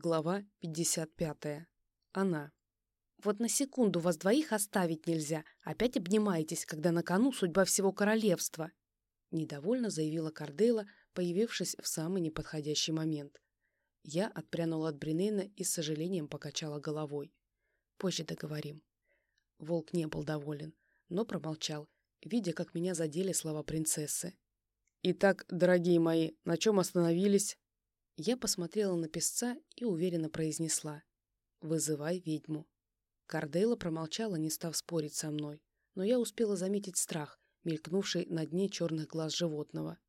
Глава 55. Она. «Вот на секунду вас двоих оставить нельзя. Опять обнимаетесь, когда на кону судьба всего королевства!» Недовольно заявила Кардейла, появившись в самый неподходящий момент. Я отпрянула от Бринейна и с сожалением покачала головой. «Позже договорим». Волк не был доволен, но промолчал, видя, как меня задели слова принцессы. «Итак, дорогие мои, на чем остановились?» Я посмотрела на песца и уверенно произнесла «Вызывай ведьму». Кардейла промолчала, не став спорить со мной, но я успела заметить страх, мелькнувший на дне черных глаз животного.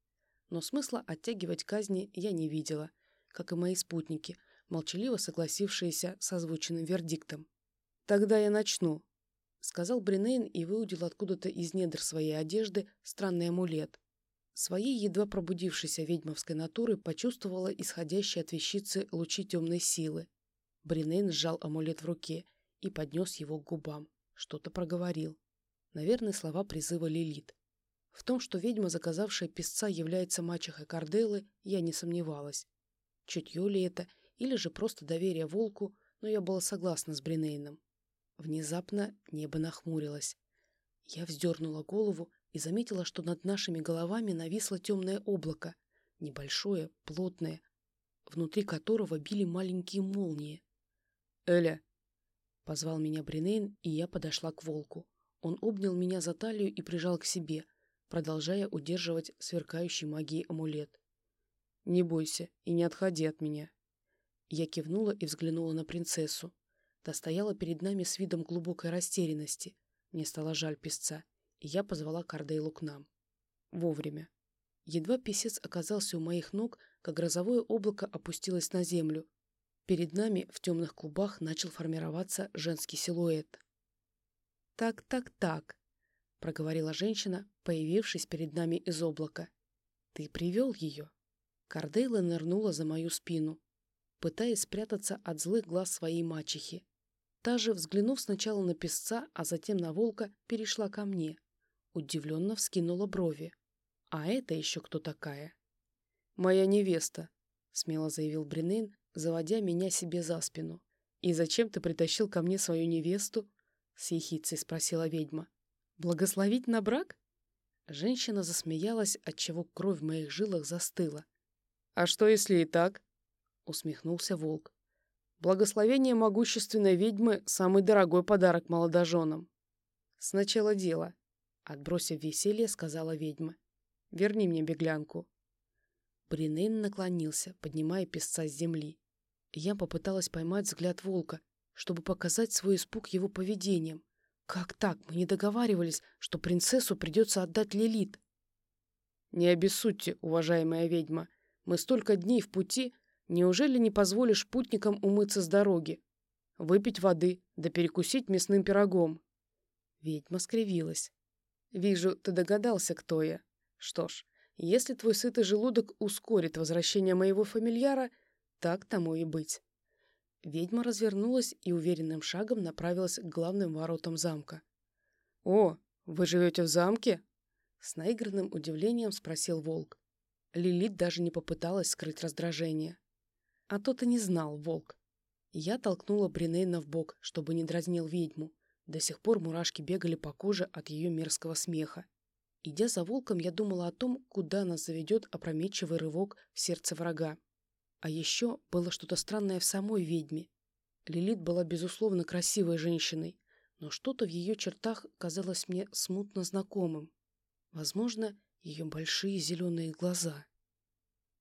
Но смысла оттягивать казни я не видела, как и мои спутники, молчаливо согласившиеся с озвученным вердиктом. «Тогда я начну», — сказал Бринейн и выудил откуда-то из недр своей одежды странный амулет. Своей едва пробудившейся ведьмовской натуры почувствовала исходящие от вещицы лучи темной силы. Бринейн сжал амулет в руке и поднес его к губам. Что-то проговорил. Наверное, слова призыва Лилит. В том, что ведьма, заказавшая песца, является мачехой Карделы, я не сомневалась. Чутье ли это, или же просто доверие волку, но я была согласна с Бринейном. Внезапно небо нахмурилось. Я вздернула голову и заметила, что над нашими головами нависло темное облако, небольшое, плотное, внутри которого били маленькие молнии. «Эля!» — позвал меня Бринейн, и я подошла к волку. Он обнял меня за талию и прижал к себе, продолжая удерживать сверкающий магией амулет. «Не бойся и не отходи от меня». Я кивнула и взглянула на принцессу. Та стояла перед нами с видом глубокой растерянности. Мне стало жаль песца я позвала Кардейлу к нам. Вовремя. Едва писец оказался у моих ног, как грозовое облако опустилось на землю. Перед нами в темных клубах начал формироваться женский силуэт. «Так, так, так», — проговорила женщина, появившись перед нами из облака. «Ты привел ее?» Кардейла нырнула за мою спину, пытаясь спрятаться от злых глаз своей мачехи. Та же, взглянув сначала на песца, а затем на волка, перешла ко мне — Удивленно вскинула брови. «А это еще кто такая?» «Моя невеста», — смело заявил Бринейн, заводя меня себе за спину. «И зачем ты притащил ко мне свою невесту?» — с ехицей спросила ведьма. «Благословить на брак?» Женщина засмеялась, отчего кровь в моих жилах застыла. «А что, если и так?» — усмехнулся волк. «Благословение могущественной ведьмы — самый дорогой подарок молодоженам. Сначала дело. Отбросив веселье, сказала ведьма. «Верни мне беглянку». Бринейн наклонился, поднимая песца с земли. Я попыталась поймать взгляд волка, чтобы показать свой испуг его поведением. Как так? Мы не договаривались, что принцессу придется отдать Лилит. Не обессудьте, уважаемая ведьма. Мы столько дней в пути. Неужели не позволишь путникам умыться с дороги? Выпить воды, да перекусить мясным пирогом? Ведьма скривилась. Вижу, ты догадался, кто я. Что ж, если твой сытый желудок ускорит возвращение моего фамильяра, так тому и быть. Ведьма развернулась и уверенным шагом направилась к главным воротам замка. «О, вы живете в замке?» С наигранным удивлением спросил волк. Лилит даже не попыталась скрыть раздражение. «А то ты не знал, волк». Я толкнула Бринейна в бок, чтобы не дразнил ведьму, до сих пор мурашки бегали по коже от ее мерзкого смеха. Идя за волком, я думала о том, куда нас заведет опрометчивый рывок в сердце врага. А еще было что-то странное в самой ведьме. Лилит была, безусловно, красивой женщиной, но что-то в ее чертах казалось мне смутно знакомым. Возможно, ее большие зеленые глаза —